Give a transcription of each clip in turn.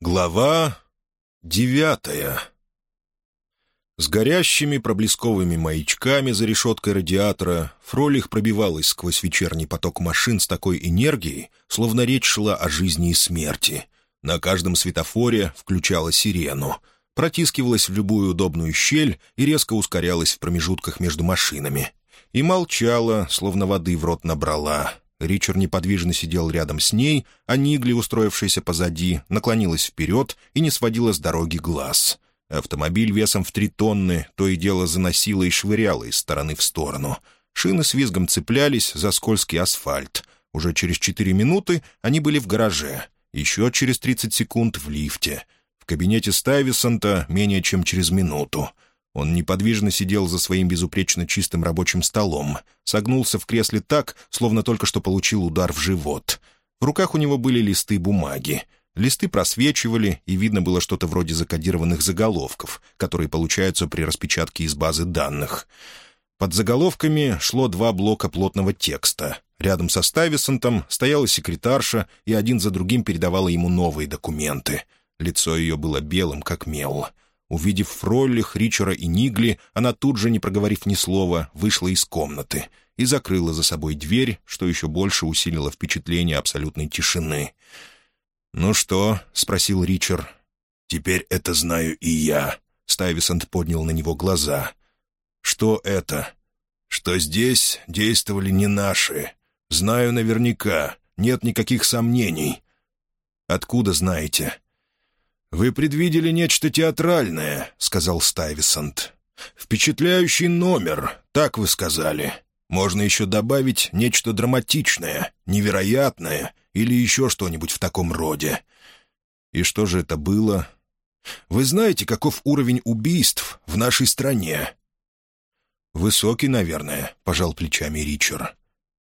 Глава девятая С горящими проблесковыми маячками за решеткой радиатора Фролих пробивалась сквозь вечерний поток машин с такой энергией, словно речь шла о жизни и смерти. На каждом светофоре включала сирену, протискивалась в любую удобную щель и резко ускорялась в промежутках между машинами. И молчала, словно воды в рот набрала — Ричард неподвижно сидел рядом с ней, а Нигли, устроившаяся позади, наклонилась вперед и не сводила с дороги глаз. Автомобиль весом в три тонны то и дело заносило и швыряло из стороны в сторону. Шины с визгом цеплялись за скользкий асфальт. Уже через четыре минуты они были в гараже. Еще через тридцать секунд в лифте. В кабинете Стайвисонта менее чем через минуту — он неподвижно сидел за своим безупречно чистым рабочим столом, согнулся в кресле так, словно только что получил удар в живот. В руках у него были листы бумаги. Листы просвечивали, и видно было что-то вроде закодированных заголовков, которые получаются при распечатке из базы данных. Под заголовками шло два блока плотного текста. Рядом со Стайвисонтом стояла секретарша и один за другим передавала ему новые документы. Лицо ее было белым, как мел. Увидев Фроллих, Ричера и Нигли, она тут же, не проговорив ни слова, вышла из комнаты и закрыла за собой дверь, что еще больше усилило впечатление абсолютной тишины. «Ну что?» — спросил Ричард. «Теперь это знаю и я», — Стайвисонт поднял на него глаза. «Что это?» «Что здесь действовали не наши. Знаю наверняка, нет никаких сомнений». «Откуда знаете?» «Вы предвидели нечто театральное», — сказал Стайвисонт. «Впечатляющий номер, так вы сказали. Можно еще добавить нечто драматичное, невероятное или еще что-нибудь в таком роде». «И что же это было?» «Вы знаете, каков уровень убийств в нашей стране?» «Высокий, наверное», — пожал плечами Ричард.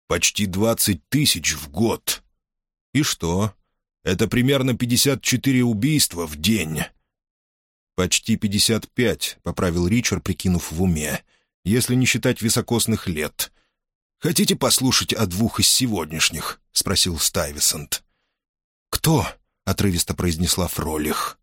«Почти двадцать тысяч в год». «И что?» Это примерно 54 убийства в день». «Почти 55», — поправил Ричард, прикинув в уме, «если не считать високосных лет». «Хотите послушать о двух из сегодняшних?» — спросил Стайвисонт. «Кто?» — отрывисто произнесла Фролих.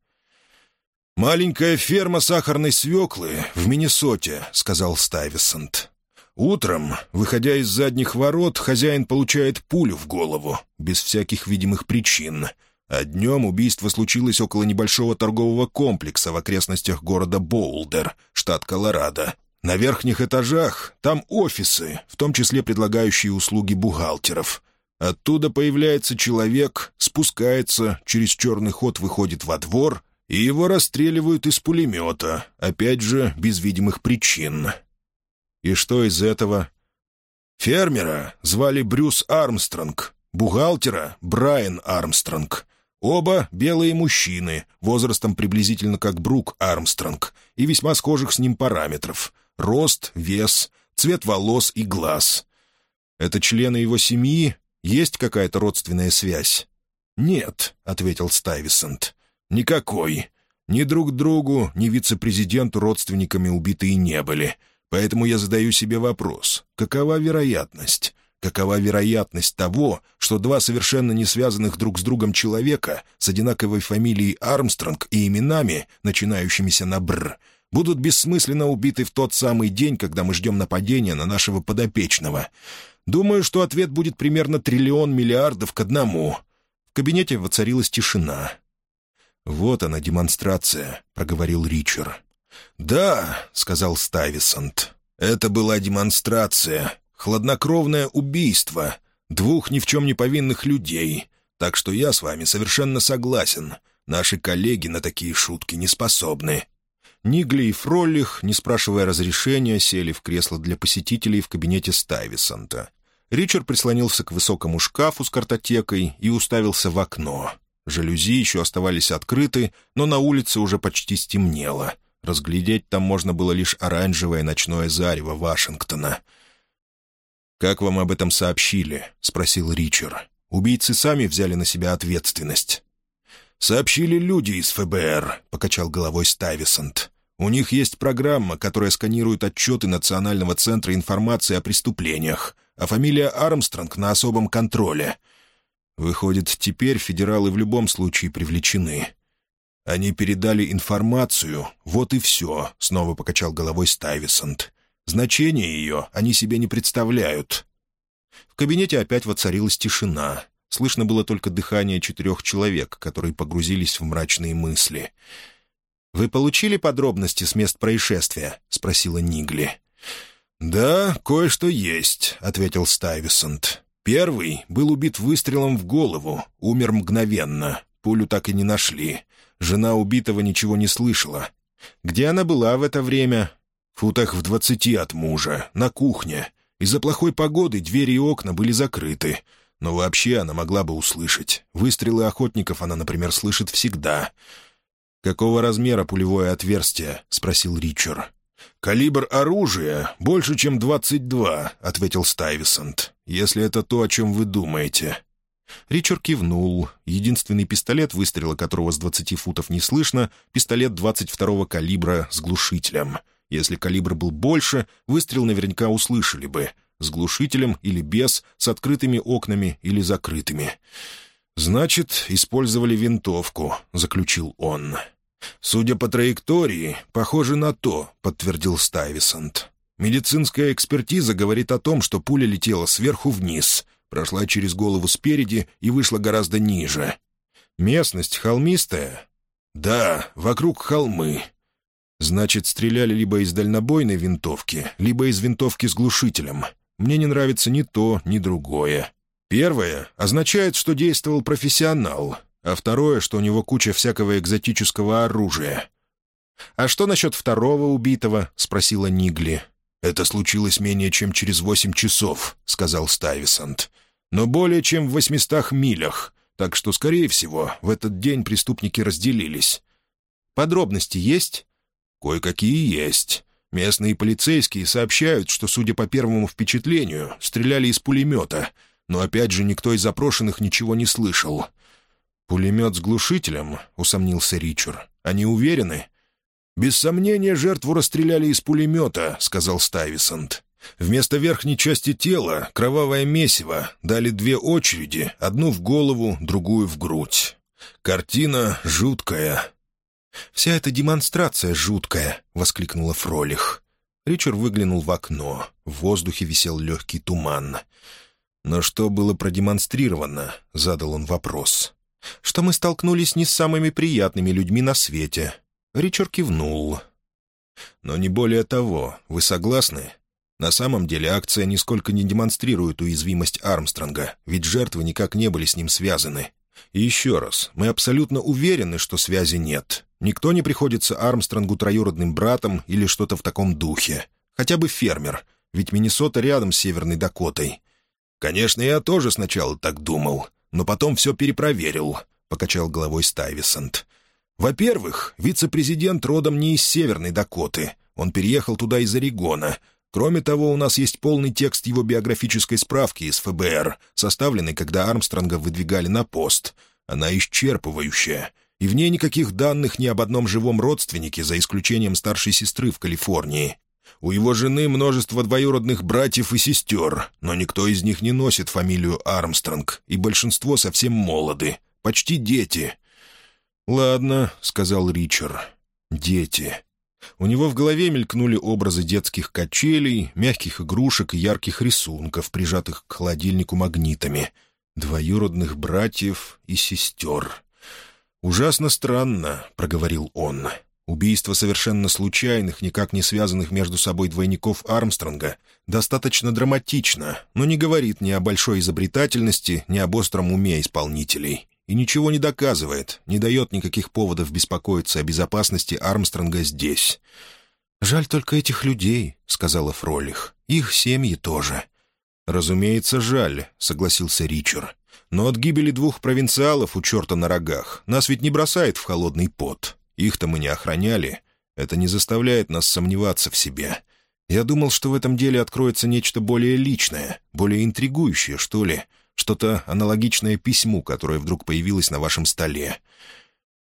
«Маленькая ферма сахарной свеклы в Миннесоте», — сказал Стайвисонт. Утром, выходя из задних ворот, хозяин получает пулю в голову, без всяких видимых причин. А днем убийство случилось около небольшого торгового комплекса в окрестностях города Боулдер, штат Колорадо. На верхних этажах там офисы, в том числе предлагающие услуги бухгалтеров. Оттуда появляется человек, спускается, через черный ход выходит во двор, и его расстреливают из пулемета, опять же, без видимых причин. И что из этого? Фермера звали Брюс Армстронг, бухгалтера — Брайан Армстронг. Оба белые мужчины, возрастом приблизительно как Брук Армстронг, и весьма схожих с ним параметров — рост, вес, цвет волос и глаз. Это члены его семьи? Есть какая-то родственная связь? «Нет», — ответил Стайвисонт. «Никакой. Ни друг другу, ни вице-президенту родственниками убитые не были. Поэтому я задаю себе вопрос, какова вероятность? Какова вероятность того, что два совершенно не связанных друг с другом человека с одинаковой фамилией Армстронг и именами, начинающимися на «бр», будут бессмысленно убиты в тот самый день, когда мы ждем нападения на нашего подопечного? Думаю, что ответ будет примерно триллион миллиардов к одному. В кабинете воцарилась тишина. «Вот она, демонстрация», — проговорил Ричард. «Да», — сказал Стайвисонт, — «это была демонстрация, хладнокровное убийство двух ни в чем не повинных людей, так что я с вами совершенно согласен. Наши коллеги на такие шутки не способны». Нигли и Фроллих, не спрашивая разрешения, сели в кресло для посетителей в кабинете Стайвисонта. Ричард прислонился к высокому шкафу с картотекой и уставился в окно. Жалюзи еще оставались открыты, но на улице уже почти стемнело — Разглядеть там можно было лишь оранжевое ночное зарево Вашингтона. «Как вам об этом сообщили?» — спросил Ричард. «Убийцы сами взяли на себя ответственность». «Сообщили люди из ФБР», — покачал головой Стайвисонт. «У них есть программа, которая сканирует отчеты Национального центра информации о преступлениях, а фамилия Армстронг на особом контроле. Выходит, теперь федералы в любом случае привлечены. «Они передали информацию, вот и все», — снова покачал головой Стайвисонт. «Значение ее они себе не представляют». В кабинете опять воцарилась тишина. Слышно было только дыхание четырех человек, которые погрузились в мрачные мысли. «Вы получили подробности с мест происшествия?» — спросила Нигли. «Да, кое-что есть», — ответил Стайвисонт. «Первый был убит выстрелом в голову, умер мгновенно. Пулю так и не нашли. Жена убитого ничего не слышала. Где она была в это время? В футах в двадцати от мужа, на кухне. Из-за плохой погоды двери и окна были закрыты. Но вообще она могла бы услышать. Выстрелы охотников она, например, слышит всегда. «Какого размера пулевое отверстие?» — спросил Ричард. «Калибр оружия больше, чем двадцать два», — ответил Стайвисонт. «Если это то, о чем вы думаете». Ричард кивнул. Единственный пистолет, выстрела которого с двадцати футов не слышно, пистолет двадцать второго калибра с глушителем. Если калибр был больше, выстрел наверняка услышали бы. С глушителем или без, с открытыми окнами или закрытыми. «Значит, использовали винтовку», — заключил он. «Судя по траектории, похоже на то», — подтвердил Стайвисонт. «Медицинская экспертиза говорит о том, что пуля летела сверху вниз, прошла через голову спереди и вышла гораздо ниже. Местность холмистая?» «Да, вокруг холмы». «Значит, стреляли либо из дальнобойной винтовки, либо из винтовки с глушителем. Мне не нравится ни то, ни другое. Первое означает, что действовал профессионал, а второе, что у него куча всякого экзотического оружия. «А что насчет второго убитого?» — спросила Нигли. «Это случилось менее чем через восемь часов», — сказал Стайвисант. «Но более чем в восьмистах милях, так что, скорее всего, в этот день преступники разделились». «Подробности есть?» «Кое-какие есть. Местные полицейские сообщают, что, судя по первому впечатлению, стреляли из пулемета, но опять же никто из запрошенных ничего не слышал. «Пулемет с глушителем?» — усомнился Ричард. «Они уверены?» «Без сомнения, жертву расстреляли из пулемета», — сказал Стайвисонт. «Вместо верхней части тела — кровавое месиво. Дали две очереди, одну в голову, другую в грудь. Картина жуткая». «Вся эта демонстрация жуткая», — воскликнула Фролих. Ричард выглянул в окно. В воздухе висел легкий туман. «Но что было продемонстрировано?» — задал он вопрос что мы столкнулись не с самыми приятными людьми на свете». Ричард кивнул. «Но не более того, вы согласны? На самом деле акция нисколько не демонстрирует уязвимость Армстронга, ведь жертвы никак не были с ним связаны. И еще раз, мы абсолютно уверены, что связи нет. Никто не приходится Армстронгу троюродным братом или что-то в таком духе. Хотя бы фермер, ведь Миннесота рядом с Северной Дакотой. Конечно, я тоже сначала так думал но потом все перепроверил», — покачал головой Стайвисонт. «Во-первых, вице-президент родом не из Северной Дакоты. Он переехал туда из Орегона. Кроме того, у нас есть полный текст его биографической справки из ФБР, составленный, когда Армстронга выдвигали на пост. Она исчерпывающая, и в ней никаких данных ни об одном живом родственнике, за исключением старшей сестры в Калифорнии. У его жены множество двоюродных братьев и сестер, но никто из них не носит фамилию Армстронг, и большинство совсем молоды, почти дети. «Ладно», — сказал Ричард, — «дети». У него в голове мелькнули образы детских качелей, мягких игрушек и ярких рисунков, прижатых к холодильнику магнитами, двоюродных братьев и сестер. «Ужасно странно», — проговорил он. Убийство совершенно случайных, никак не связанных между собой двойников Армстронга достаточно драматично, но не говорит ни о большой изобретательности, ни об остром уме исполнителей. И ничего не доказывает, не дает никаких поводов беспокоиться о безопасности Армстронга здесь. «Жаль только этих людей», — сказала Фролих. «Их семьи тоже». «Разумеется, жаль», — согласился Ричард. «Но от гибели двух провинциалов у черта на рогах нас ведь не бросает в холодный пот. Их-то мы не охраняли. Это не заставляет нас сомневаться в себе. Я думал, что в этом деле откроется нечто более личное, более интригующее, что ли, что-то аналогичное письму, которое вдруг появилось на вашем столе.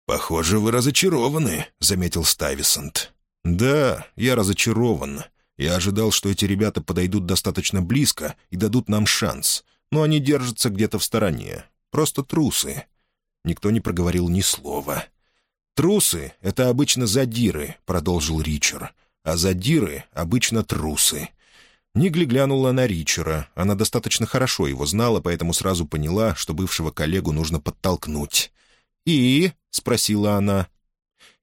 «Похоже, вы разочарованы», — заметил Стайвисонт. «Да, я разочарован. Я ожидал, что эти ребята подойдут достаточно близко и дадут нам шанс, но они держатся где-то в стороне. Просто трусы». Никто не проговорил ни слова. «Трусы — это обычно задиры», — продолжил Ричард, «а задиры — обычно трусы». Нигли глянула на Ричера. Она достаточно хорошо его знала, поэтому сразу поняла, что бывшего коллегу нужно подтолкнуть. «И?» — спросила она.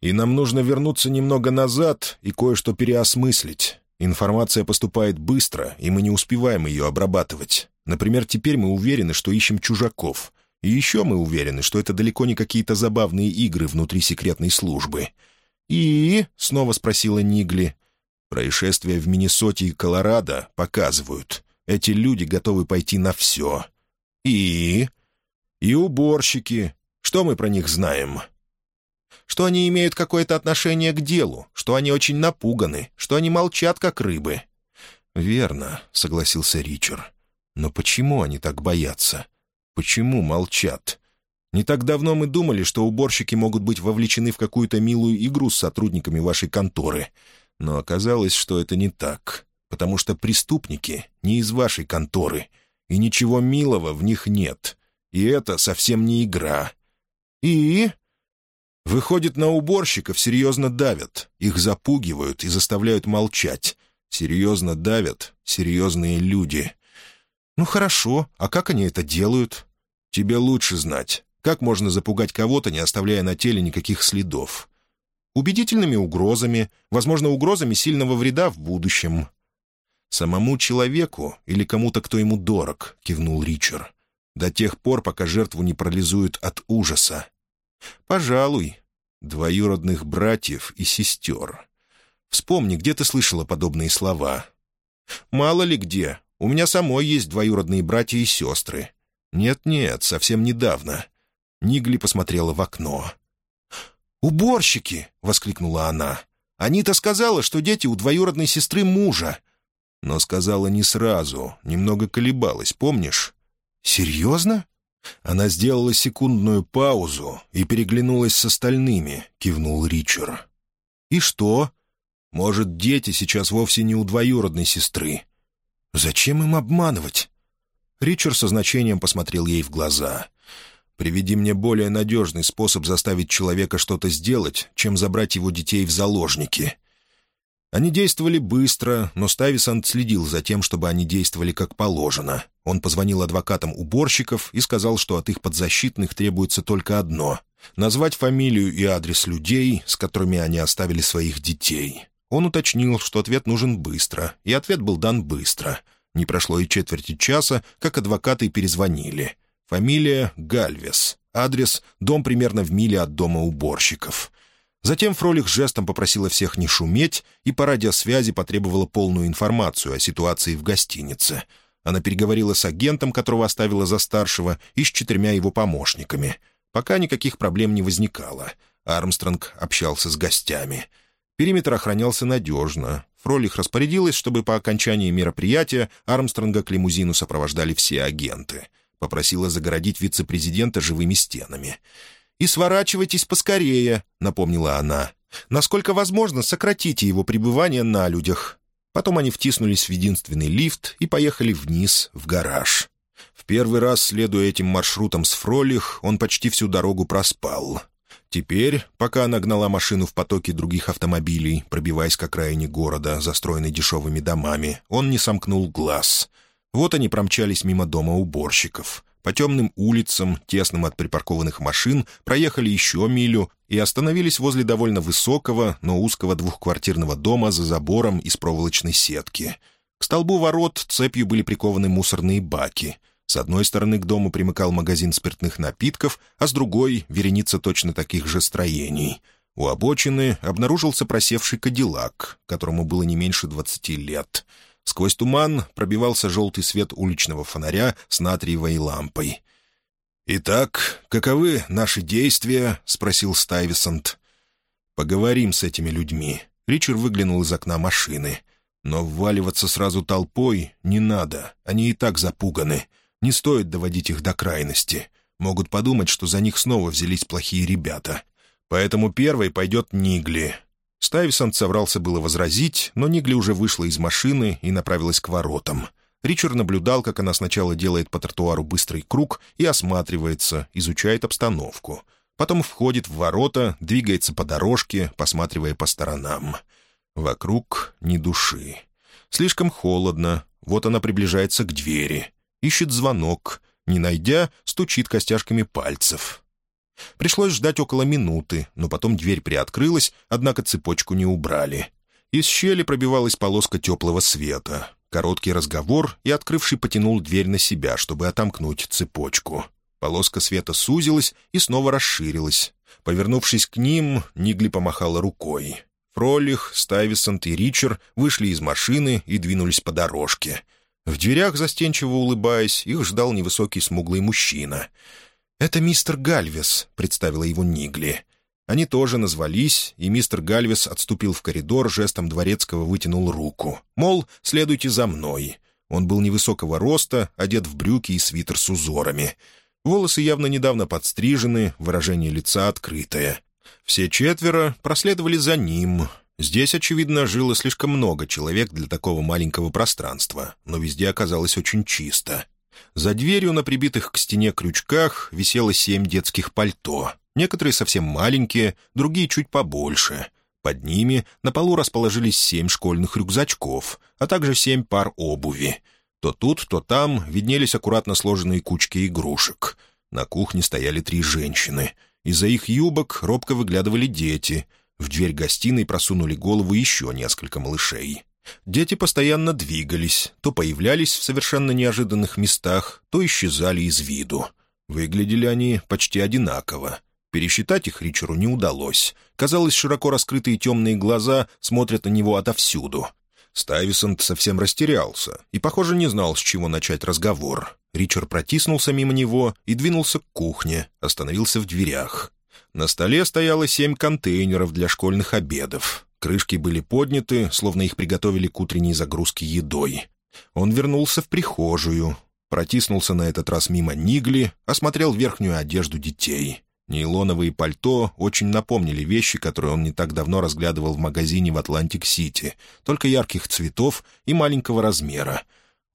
«И нам нужно вернуться немного назад и кое-что переосмыслить. Информация поступает быстро, и мы не успеваем ее обрабатывать. Например, теперь мы уверены, что ищем чужаков. И еще мы уверены, что это далеко не какие-то забавные игры внутри секретной службы». «И?» — снова спросила Нигли. Происшествия в Миннесоте и Колорадо показывают. Эти люди готовы пойти на все. И... И уборщики. Что мы про них знаем? Что они имеют какое-то отношение к делу, что они очень напуганы, что они молчат, как рыбы. «Верно», — согласился Ричард. «Но почему они так боятся? Почему молчат? Не так давно мы думали, что уборщики могут быть вовлечены в какую-то милую игру с сотрудниками вашей конторы. Но оказалось, что это не так, потому что преступники не из вашей конторы, и ничего милого в них нет. И это совсем не игра. И... Выходит, на уборщиков серьезно давят, их запугивают и заставляют молчать. Серьезно давят серьезные люди. Ну хорошо, а как они это делают? Тебе лучше знать. Как можно запугать кого-то, не оставляя на теле никаких следов? Убедительными угрозами, возможно, угрозами сильного вреда в будущем. «Самому человеку или кому-то, кто ему дорог», — кивнул Ричард. «До тех пор, пока жертву не парализуют от ужаса». «Пожалуй. Двоюродных братьев и сестер. Вспомни, где ты слышала подобные слова?» «Мало ли где. У меня самой есть двоюродные братья и сестры». «Нет-нет, совсем недавно». Нигли посмотрела в окно. «Уборщики!» — воскликнула она. «Анита сказала, что дети у двоюродной сестры мужа». Но сказала не сразу, немного колебалась, помнишь? «Серьезно?» Она сделала секундную паузу и переглянулась с остальными, кивнул Ричард. «И что? Может, дети сейчас вовсе не у двоюродной сестры? Зачем им обманывать?» Ричард со значением посмотрел ей в глаза — Приведи мне более надежный способ заставить человека что-то сделать, чем забрать его детей в заложники». Они действовали быстро, но Стависант следил за тем, чтобы они действовали как положено. Он позвонил адвокатам уборщиков и сказал, что от их подзащитных требуется только одно — назвать фамилию и адрес людей, с которыми они оставили своих детей. Он уточнил, что ответ нужен быстро, и ответ был дан быстро. Не прошло и четверти часа, как адвокаты перезвонили. Фамилия — Гальвес. Адрес — дом примерно в миле от дома уборщиков. Затем Фролих жестом попросила всех не шуметь и по радиосвязи потребовала полную информацию о ситуации в гостинице. Она переговорила с агентом, которого оставила за старшего, и с четырьмя его помощниками. Пока никаких проблем не возникало. Армстронг общался с гостями. Периметр охранялся надежно. Фролих распорядилась, чтобы по окончании мероприятия Армстронга к лимузину сопровождали все агенты — Попросила загородить вице-президента живыми стенами. «И сворачивайтесь поскорее», — напомнила она. «Насколько возможно, сократите его пребывание на людях». Потом они втиснулись в единственный лифт и поехали вниз, в гараж. В первый раз, следуя этим маршрутам с Фролих, он почти всю дорогу проспал. Теперь, пока она гнала машину в потоке других автомобилей, пробиваясь к окраине города, застроенной дешевыми домами, он не сомкнул глаз — вот они промчались мимо дома уборщиков. По темным улицам, тесным от припаркованных машин, проехали еще милю и остановились возле довольно высокого, но узкого двухквартирного дома за забором из проволочной сетки. К столбу ворот цепью были прикованы мусорные баки. С одной стороны к дому примыкал магазин спиртных напитков, а с другой — вереница точно таких же строений. У обочины обнаружился просевший кадиллак, которому было не меньше двадцати лет — Сквозь туман пробивался желтый свет уличного фонаря с натриевой лампой. «Итак, каковы наши действия?» — спросил Стайвисонт. «Поговорим с этими людьми». Ричард выглянул из окна машины. «Но вваливаться сразу толпой не надо. Они и так запуганы. Не стоит доводить их до крайности. Могут подумать, что за них снова взялись плохие ребята. Поэтому первой пойдет Нигли. Стайвисон собрался было возразить, но Нигли уже вышла из машины и направилась к воротам. Ричард наблюдал, как она сначала делает по тротуару быстрый круг и осматривается, изучает обстановку. Потом входит в ворота, двигается по дорожке, посматривая по сторонам. Вокруг ни души. Слишком холодно. Вот она приближается к двери. Ищет звонок. Не найдя, стучит костяшками пальцев. Пришлось ждать около минуты, но потом дверь приоткрылась, однако цепочку не убрали. Из щели пробивалась полоска теплого света. Короткий разговор, и открывший потянул дверь на себя, чтобы отомкнуть цепочку. Полоска света сузилась и снова расширилась. Повернувшись к ним, Нигли помахала рукой. Фролих, Стайвисонт и Ричард вышли из машины и двинулись по дорожке. В дверях, застенчиво улыбаясь, их ждал невысокий смуглый мужчина. «Это мистер Гальвес», — представила его Нигли. Они тоже назвались, и мистер Гальвес отступил в коридор, жестом дворецкого вытянул руку. Мол, следуйте за мной. Он был невысокого роста, одет в брюки и свитер с узорами. Волосы явно недавно подстрижены, выражение лица открытое. Все четверо проследовали за ним. Здесь, очевидно, жило слишком много человек для такого маленького пространства, но везде оказалось очень чисто. За дверью на прибитых к стене крючках висело семь детских пальто. Некоторые совсем маленькие, другие чуть побольше. Под ними на полу расположились семь школьных рюкзачков, а также семь пар обуви. То тут, то там виднелись аккуратно сложенные кучки игрушек. На кухне стояли три женщины. Из-за их юбок робко выглядывали дети. В дверь гостиной просунули голову еще несколько малышей. Дети постоянно двигались, то появлялись в совершенно неожиданных местах, то исчезали из виду. Выглядели они почти одинаково. Пересчитать их Ричеру не удалось. Казалось, широко раскрытые темные глаза смотрят на него отовсюду. Стайвесант совсем растерялся и, похоже, не знал, с чего начать разговор. Ричер протиснулся мимо него и двинулся к кухне, остановился в дверях. На столе стояло семь контейнеров для школьных обедов. Крышки были подняты, словно их приготовили к утренней загрузке едой. Он вернулся в прихожую, протиснулся на этот раз мимо Нигли, осмотрел верхнюю одежду детей. Нейлоновые пальто очень напомнили вещи, которые он не так давно разглядывал в магазине в Атлантик-Сити, только ярких цветов и маленького размера.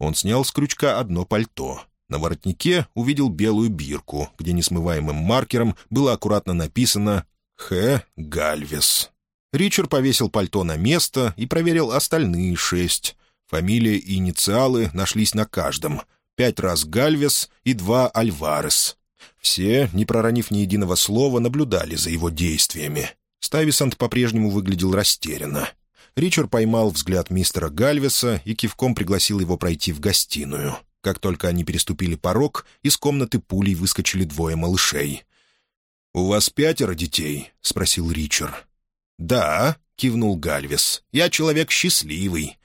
Он снял с крючка одно пальто. На воротнике увидел белую бирку, где несмываемым маркером было аккуратно написано «Х. Гальвес». Ричард повесил пальто на место и проверил остальные шесть. Фамилия и инициалы нашлись на каждом. Пять раз Гальвес и два Альварес. Все, не проронив ни единого слова, наблюдали за его действиями. Стависант по-прежнему выглядел растерянно. Ричард поймал взгляд мистера Гальвеса и кивком пригласил его пройти в гостиную. Как только они переступили порог, из комнаты пулей выскочили двое малышей. «У вас пятеро детей?» — спросил Ричард. «Да», — кивнул Гальвес. «Я человек счастливый».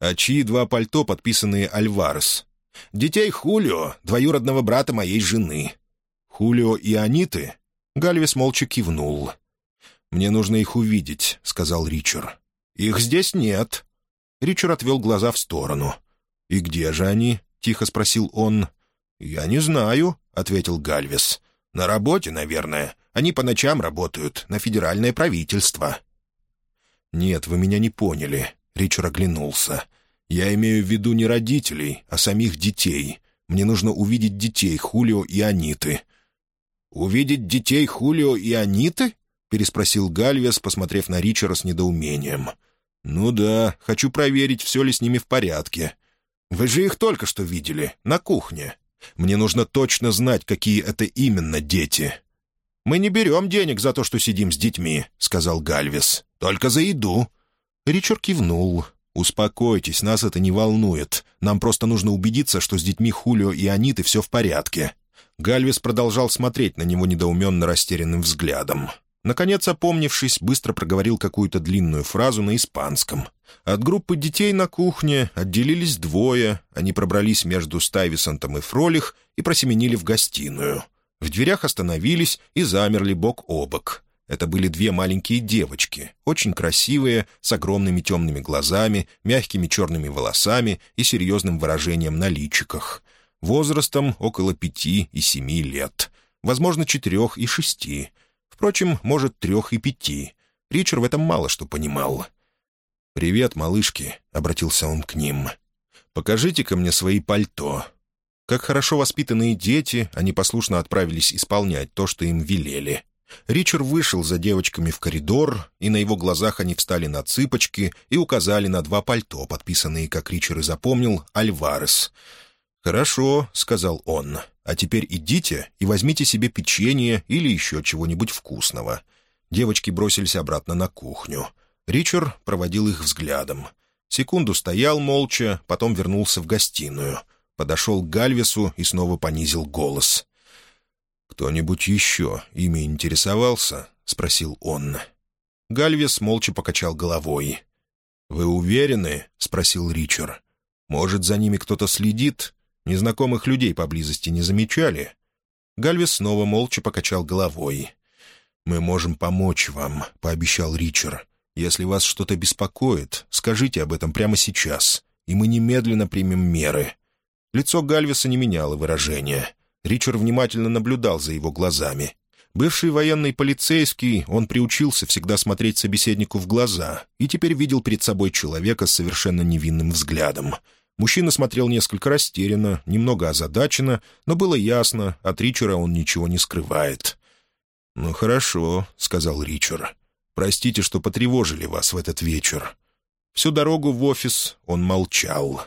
«А чьи два пальто, подписанные Альварес?» «Детей Хулио, двоюродного брата моей жены. «Хулио и Аниты?» Гальвис молча кивнул. «Мне нужно их увидеть», — сказал Ричард. «Их здесь нет». Ричард отвел глаза в сторону. «И где же они?» — тихо спросил он. «Я не знаю», — ответил Гальвис. «На работе, наверное. Они по ночам работают, на федеральное правительство». «Нет, вы меня не поняли», — Ричард оглянулся. «Я имею в виду не родителей, а самих детей. Мне нужно увидеть детей Хулио и Аниты. «Увидеть детей Хулио и Аниты?» — переспросил Гальвес, посмотрев на Ричера с недоумением. «Ну да, хочу проверить, все ли с ними в порядке. Вы же их только что видели, на кухне. Мне нужно точно знать, какие это именно дети». «Мы не берем денег за то, что сидим с детьми», — сказал Гальвес. «Только за еду». Ричард кивнул. «Успокойтесь, нас это не волнует. Нам просто нужно убедиться, что с детьми Хулио и Аниты все в порядке. Гальвис продолжал смотреть на него недоуменно растерянным взглядом. Наконец, опомнившись, быстро проговорил какую-то длинную фразу на испанском. От группы детей на кухне отделились двое, они пробрались между Стайвисонтом и Фролих и просеменили в гостиную. В дверях остановились и замерли бок о бок. Это были две маленькие девочки, очень красивые, с огромными темными глазами, мягкими черными волосами и серьезным выражением на личиках возрастом около пяти и семи лет, возможно, четырех и шести. Впрочем, может, трех и пяти. Ричард в этом мало что понимал. «Привет, малышки», — обратился он к ним. «Покажите-ка мне свои пальто». Как хорошо воспитанные дети, они послушно отправились исполнять то, что им велели. Ричард вышел за девочками в коридор, и на его глазах они встали на цыпочки и указали на два пальто, подписанные, как Ричард и запомнил, «Альварес». «Хорошо», — сказал он, — «а теперь идите и возьмите себе печенье или еще чего-нибудь вкусного». Девочки бросились обратно на кухню. Ричард проводил их взглядом. Секунду стоял молча, потом вернулся в гостиную. Подошел к Гальвесу и снова понизил голос. «Кто-нибудь еще ими интересовался?» — спросил он. Гальвес молча покачал головой. «Вы уверены?» — спросил Ричард. «Может, за ними кто-то следит? Незнакомых людей поблизости не замечали?» Гальвес снова молча покачал головой. «Мы можем помочь вам», — пообещал Ричард. «Если вас что-то беспокоит, скажите об этом прямо сейчас, и мы немедленно примем меры». Лицо Гальвеса не меняло выражения. Ричард внимательно наблюдал за его глазами. Бывший военный полицейский, он приучился всегда смотреть собеседнику в глаза и теперь видел перед собой человека с совершенно невинным взглядом. Мужчина смотрел несколько растерянно, немного озадаченно, но было ясно, от Ричера он ничего не скрывает. «Ну хорошо», — сказал Ричард. «Простите, что потревожили вас в этот вечер». Всю дорогу в офис он молчал.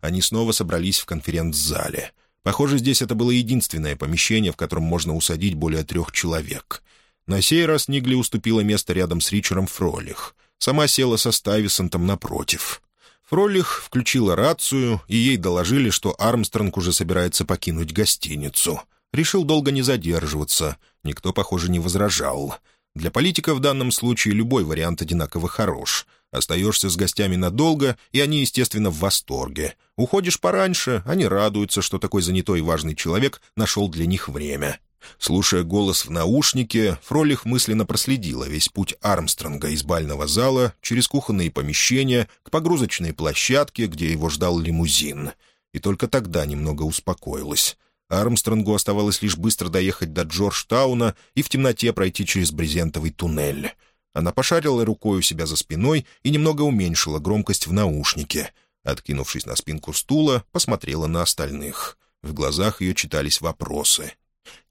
Они снова собрались в конференц-зале. Похоже, здесь это было единственное помещение, в котором можно усадить более трех человек. На сей раз Нигли уступила место рядом с Ричером Фролих. Сама села со Стайвисонтом напротив. Фролих включила рацию, и ей доложили, что Армстронг уже собирается покинуть гостиницу. Решил долго не задерживаться. Никто, похоже, не возражал. Для политика в данном случае любой вариант одинаково хорош — Остаешься с гостями надолго, и они, естественно, в восторге. Уходишь пораньше, они радуются, что такой занятой и важный человек нашел для них время. Слушая голос в наушнике, Фролих мысленно проследила весь путь Армстронга из бального зала через кухонные помещения к погрузочной площадке, где его ждал лимузин. И только тогда немного успокоилась. Армстронгу оставалось лишь быстро доехать до Джорджтауна и в темноте пройти через брезентовый туннель. Она пошарила рукой у себя за спиной и немного уменьшила громкость в наушнике. Откинувшись на спинку стула, посмотрела на остальных. В глазах ее читались вопросы.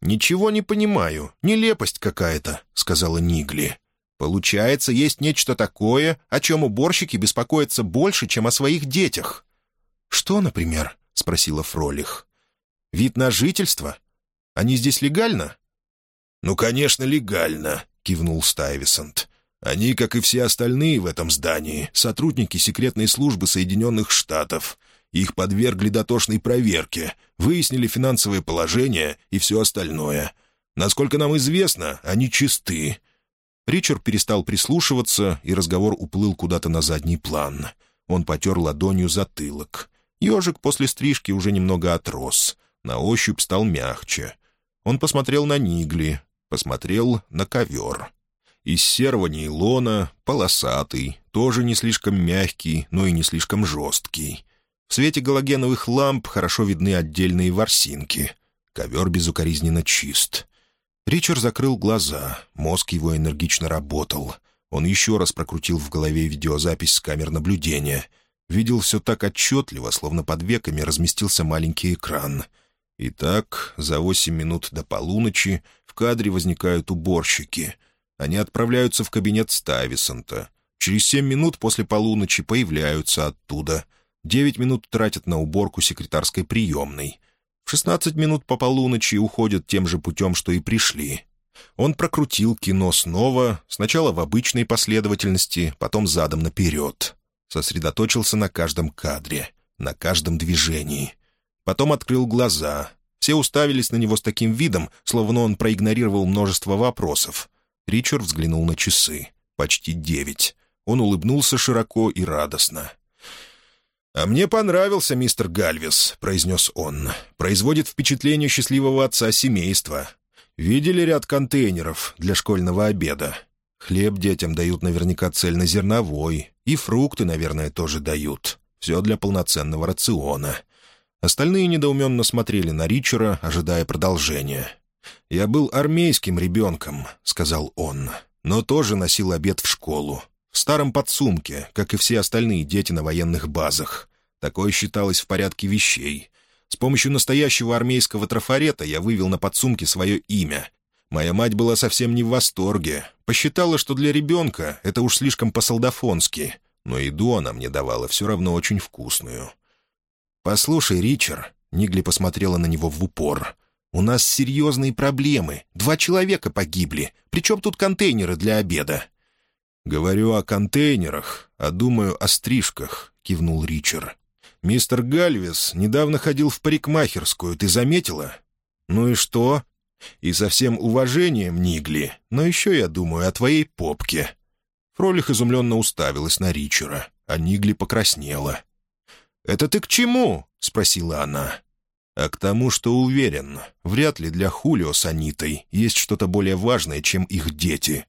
«Ничего не понимаю. Нелепость какая-то», — сказала Нигли. «Получается, есть нечто такое, о чем уборщики беспокоятся больше, чем о своих детях». «Что, например?» — спросила Фролих. «Вид на жительство? Они здесь легально?» «Ну, конечно, легально», — кивнул Стайвисонт. «Они, как и все остальные в этом здании, сотрудники секретной службы Соединенных Штатов. Их подвергли дотошной проверке, выяснили финансовое положение и все остальное. Насколько нам известно, они чисты». Ричард перестал прислушиваться, и разговор уплыл куда-то на задний план. Он потер ладонью затылок. Ежик после стрижки уже немного отрос. На ощупь стал мягче. Он посмотрел на Нигли, посмотрел на ковер. Из серого нейлона, полосатый, тоже не слишком мягкий, но и не слишком жесткий. В свете галогеновых ламп хорошо видны отдельные ворсинки. Ковер безукоризненно чист. Ричард закрыл глаза, мозг его энергично работал. Он еще раз прокрутил в голове видеозапись с камер наблюдения. Видел все так отчетливо, словно под веками разместился маленький экран. Итак, за восемь минут до полуночи в кадре возникают уборщики. Они отправляются в кабинет Стависонта. Через семь минут после полуночи появляются оттуда. Девять минут тратят на уборку секретарской приемной. В шестнадцать минут по полуночи уходят тем же путем, что и пришли. Он прокрутил кино снова, сначала в обычной последовательности, потом задом наперед. Сосредоточился на каждом кадре, на каждом движении. Потом открыл глаза, все уставились на него с таким видом, словно он проигнорировал множество вопросов. Ричард взглянул на часы. Почти девять. Он улыбнулся широко и радостно. «А мне понравился мистер Гальвис», — произнес он. «Производит впечатление счастливого отца семейства. Видели ряд контейнеров для школьного обеда? Хлеб детям дают наверняка цельнозерновой, и фрукты, наверное, тоже дают. Все для полноценного рациона. Остальные недоуменно смотрели на Ричера, ожидая продолжения. «Я был армейским ребенком», — сказал он, «но тоже носил обед в школу. В старом подсумке, как и все остальные дети на военных базах. Такое считалось в порядке вещей. С помощью настоящего армейского трафарета я вывел на подсумке свое имя. Моя мать была совсем не в восторге. Посчитала, что для ребенка это уж слишком по-солдафонски. Но еду она мне давала все равно очень вкусную. «Послушай, Ричард», — Нигли посмотрела на него в упор, — «у нас серьезные проблемы. Два человека погибли. Причем тут контейнеры для обеда?» «Говорю о контейнерах, а думаю о стрижках», — кивнул Ричард. «Мистер Гальвес недавно ходил в парикмахерскую, ты заметила?» «Ну и что?» «И со всем уважением, Нигли, но еще я думаю о твоей попке». Фролих изумленно уставилась на Ричера, а Нигли покраснела. «Это ты к чему?» — спросила она. «А к тому, что уверен, вряд ли для Хулио с Анитой есть что-то более важное, чем их дети».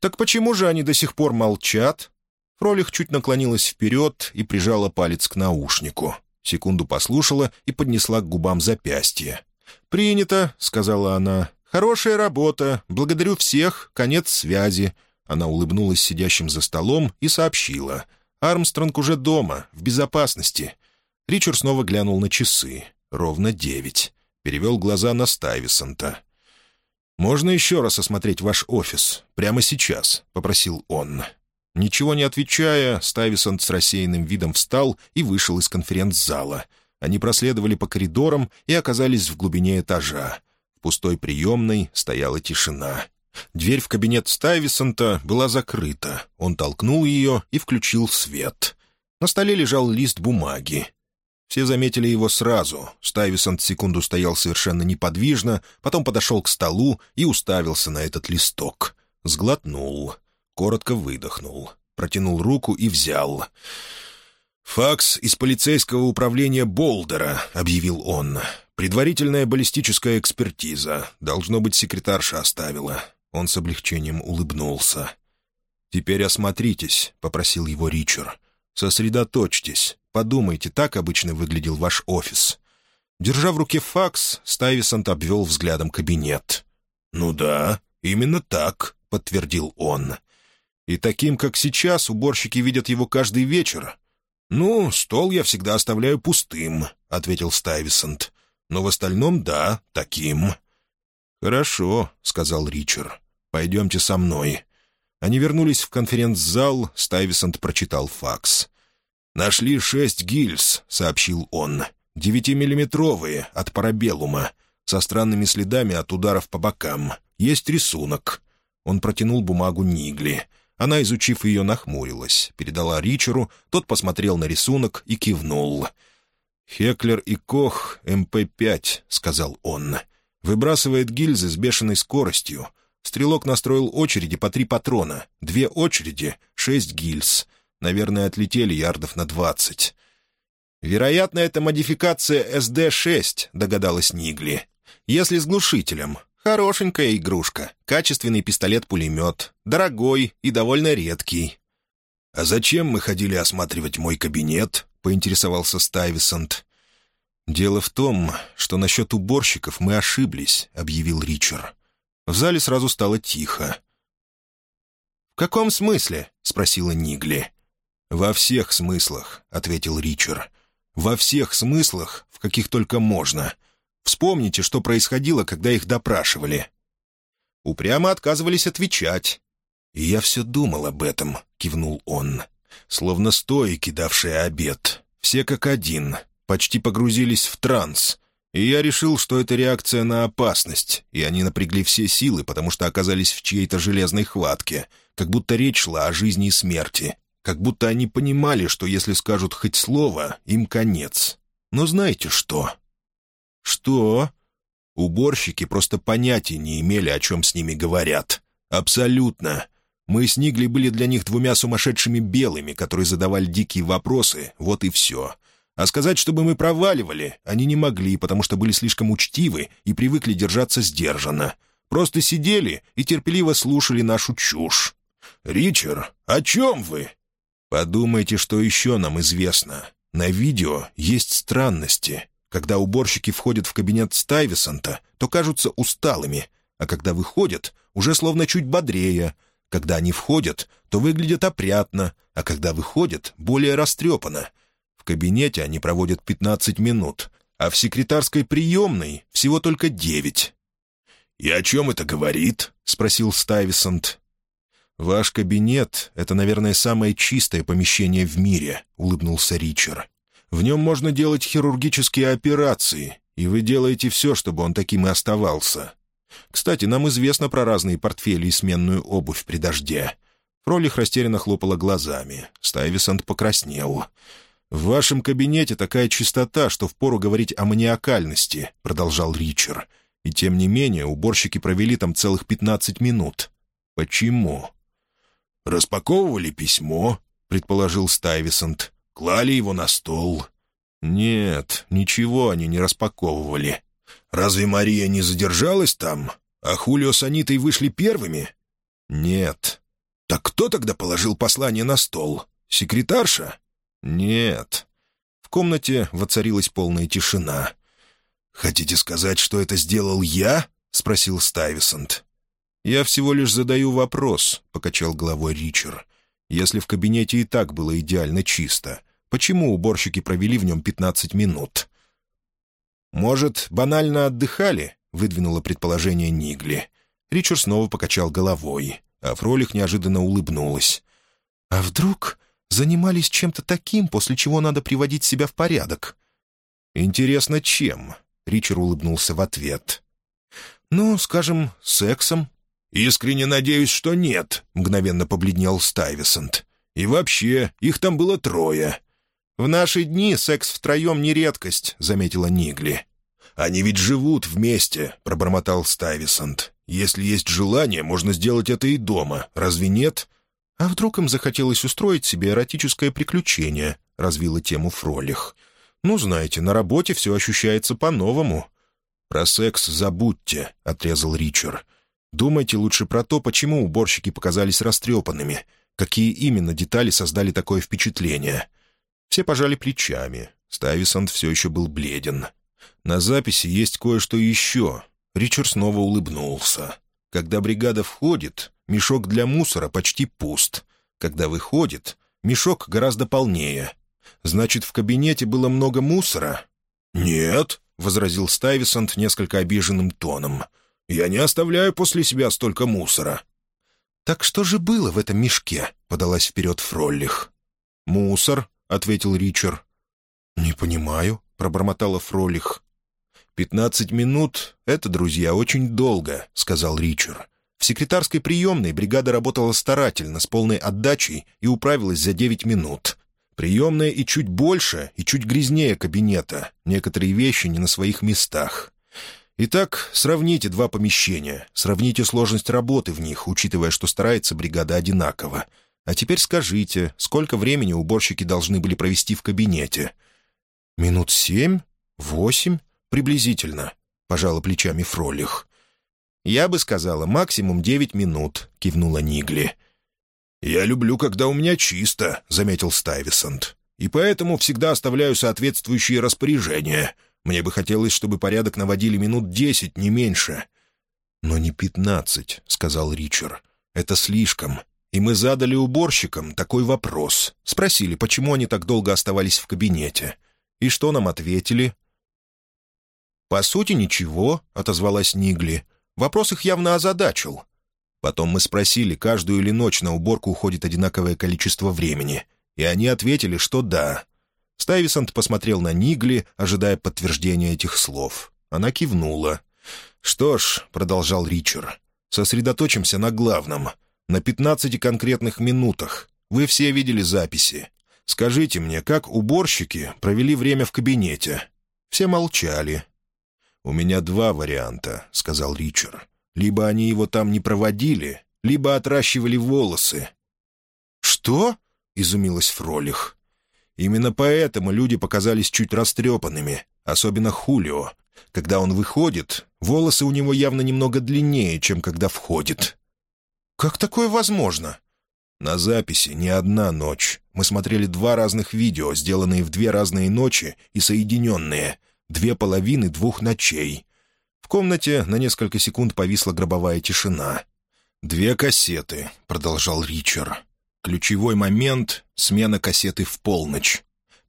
«Так почему же они до сих пор молчат?» Фролих чуть наклонилась вперед и прижала палец к наушнику. Секунду послушала и поднесла к губам запястье. «Принято», — сказала она. «Хорошая работа. Благодарю всех. Конец связи». Она улыбнулась сидящим за столом и сообщила. «Армстронг уже дома, в безопасности». Ричард снова глянул на часы. Ровно девять. Перевел глаза на Стайвисонта. «Можно еще раз осмотреть ваш офис? Прямо сейчас», — попросил он. Ничего не отвечая, Стайвисон с рассеянным видом встал и вышел из конференц-зала. Они проследовали по коридорам и оказались в глубине этажа. В пустой приемной стояла тишина. Дверь в кабинет Стайвисонта была закрыта. Он толкнул ее и включил свет. На столе лежал лист бумаги. Все заметили его сразу. Стайвисонт секунду стоял совершенно неподвижно, потом подошел к столу и уставился на этот листок. Сглотнул коротко выдохнул, протянул руку и взял. «Факс из полицейского управления Болдера», — объявил он. «Предварительная баллистическая экспертиза. Должно быть, секретарша оставила». Он с облегчением улыбнулся. «Теперь осмотритесь», — попросил его Ричард. «Сосредоточьтесь. Подумайте, так обычно выглядел ваш офис». Держа в руке факс, Стайвисонт обвел взглядом кабинет. «Ну да, именно так», — подтвердил он. И таким, как сейчас, уборщики видят его каждый вечер. «Ну, стол я всегда оставляю пустым», — ответил Стайвисонт. «Но в остальном, да, таким». «Хорошо», — сказал Ричард. «Пойдемте со мной». Они вернулись в конференц-зал, Стайвисонт прочитал факс. «Нашли шесть гильз», — сообщил он. «Девятимиллиметровые, от парабеллума, со странными следами от ударов по бокам. Есть рисунок». Он протянул бумагу Нигли. Она, изучив ее, нахмурилась, передала Ричеру, тот посмотрел на рисунок и кивнул. «Хеклер и Кох, МП-5», — сказал он. «Выбрасывает гильзы с бешеной скоростью. Стрелок настроил очереди по три патрона. Две очереди, шесть гильз. Наверное, отлетели ярдов на двадцать». «Вероятно, это модификация СД-6», — догадалась Нигли. «Если с глушителем. Хорошенькая игрушка. Качественный пистолет-пулемет. Дорогой и довольно редкий. «А зачем мы ходили осматривать мой кабинет?» — поинтересовался Стайвисонт. «Дело в том, что насчет уборщиков мы ошиблись», — объявил Ричард. В зале сразу стало тихо. «В каком смысле?» — спросила Нигли. «Во всех смыслах», — ответил Ричард. «Во всех смыслах, в каких только можно. Вспомните, что происходило, когда их допрашивали». Упрямо отказывались отвечать. «И я все думал об этом», — кивнул он. «Словно стои, кидавшие обед. Все как один, почти погрузились в транс. И я решил, что это реакция на опасность, и они напрягли все силы, потому что оказались в чьей-то железной хватке, как будто речь шла о жизни и смерти, как будто они понимали, что если скажут хоть слово, им конец. Но знаете что? «Что?» Уборщики просто понятия не имели, о чем с ними говорят. «Абсолютно. Мы с Нигли были для них двумя сумасшедшими белыми, которые задавали дикие вопросы, вот и все. А сказать, чтобы мы проваливали, они не могли, потому что были слишком учтивы и привыкли держаться сдержанно. Просто сидели и терпеливо слушали нашу чушь. «Ричард, о чем вы?» «Подумайте, что еще нам известно. На видео есть странности. Когда уборщики входят в кабинет Стайвисонта, то кажутся усталыми, а когда выходят, уже словно чуть бодрее. Когда они входят, то выглядят опрятно, а когда выходят, более растрепанно. Кабинете они проводят 15 минут, а в секретарской приемной всего только 9. «И о чем это говорит?» — спросил Стайвисонт. «Ваш кабинет — это, наверное, самое чистое помещение в мире», — улыбнулся Ричард. «В нем можно делать хирургические операции, и вы делаете все, чтобы он таким и оставался. Кстати, нам известно про разные портфели и сменную обувь при дожде». Фролих растерянно хлопала глазами. Стайвисонт покраснел. «В вашем кабинете такая чистота, что впору говорить о маниакальности», — продолжал Ричард. «И тем не менее уборщики провели там целых пятнадцать минут. Почему?» «Распаковывали письмо», — предположил Стайвисонт. «Клали его на стол». «Нет, ничего они не распаковывали». «Разве Мария не задержалась там? А Хулио с Анитой вышли первыми?» «Нет». «Так кто тогда положил послание на стол? Секретарша?» «Нет». В комнате воцарилась полная тишина. «Хотите сказать, что это сделал я?» — спросил Стайвисонт. «Я всего лишь задаю вопрос», — покачал головой Ричард. «Если в кабинете и так было идеально чисто, почему уборщики провели в нем пятнадцать минут?» «Может, банально отдыхали?» — выдвинуло предположение Нигли. Ричард снова покачал головой, а Фролих неожиданно улыбнулась. «А вдруг занимались чем-то таким, после чего надо приводить себя в порядок?» «Интересно, чем?» — Ричард улыбнулся в ответ. «Ну, скажем, сексом». «Искренне надеюсь, что нет», — мгновенно побледнел Стайвисонт. «И вообще, их там было трое». «В наши дни секс втроем не редкость», — заметила Нигли. «Они ведь живут вместе», — пробормотал Стайвисонт. «Если есть желание, можно сделать это и дома. Разве нет?» «А вдруг им захотелось устроить себе эротическое приключение?» — развила тему Фролих. «Ну, знаете, на работе все ощущается по-новому». «Про секс забудьте», — отрезал Ричард. «Думайте лучше про то, почему уборщики показались растрепанными, какие именно детали создали такое впечатление». Все пожали плечами. Стависонт все еще был бледен. «На записи есть кое-что еще». Ричард снова улыбнулся. «Когда бригада входит, Мешок для мусора почти пуст. Когда выходит, мешок гораздо полнее. Значит, в кабинете было много мусора? «Нет», — возразил Стайвисонт несколько обиженным тоном. «Я не оставляю после себя столько мусора». «Так что же было в этом мешке?» — подалась вперед Фроллих. «Мусор», — ответил Ричард. «Не понимаю», — пробормотала Фролих. «Пятнадцать минут — это, друзья, очень долго», — сказал Ричард. В секретарской приемной бригада работала старательно, с полной отдачей и управилась за девять минут. Приемная и чуть больше, и чуть грязнее кабинета. Некоторые вещи не на своих местах. Итак, сравните два помещения, сравните сложность работы в них, учитывая, что старается бригада одинаково. А теперь скажите, сколько времени уборщики должны были провести в кабинете? «Минут семь? Восемь? Приблизительно», — пожала плечами Фролих. «Я бы сказала, максимум девять минут», — кивнула Нигли. «Я люблю, когда у меня чисто», — заметил Стайвисонт. «И поэтому всегда оставляю соответствующие распоряжения. Мне бы хотелось, чтобы порядок наводили минут десять, не меньше». «Но не пятнадцать», — сказал Ричард. «Это слишком. И мы задали уборщикам такой вопрос. Спросили, почему они так долго оставались в кабинете. И что нам ответили?» «По сути, ничего», — отозвалась Нигли. Вопрос их явно озадачил. Потом мы спросили, каждую или ночь на уборку уходит одинаковое количество времени. И они ответили, что да. Стайвисонт посмотрел на Нигли, ожидая подтверждения этих слов. Она кивнула. «Что ж», — продолжал Ричард, — «сосредоточимся на главном. На пятнадцати конкретных минутах. Вы все видели записи. Скажите мне, как уборщики провели время в кабинете?» Все молчали. «У меня два варианта», — сказал Ричард. «Либо они его там не проводили, либо отращивали волосы». «Что?» — изумилась Фролих. «Именно поэтому люди показались чуть растрепанными, особенно Хулио. Когда он выходит, волосы у него явно немного длиннее, чем когда входит». «Как такое возможно?» «На записи не одна ночь. Мы смотрели два разных видео, сделанные в две разные ночи и соединенные две половины двух ночей. В комнате на несколько секунд повисла гробовая тишина. «Две кассеты», — продолжал Ричард. «Ключевой момент — смена кассеты в полночь.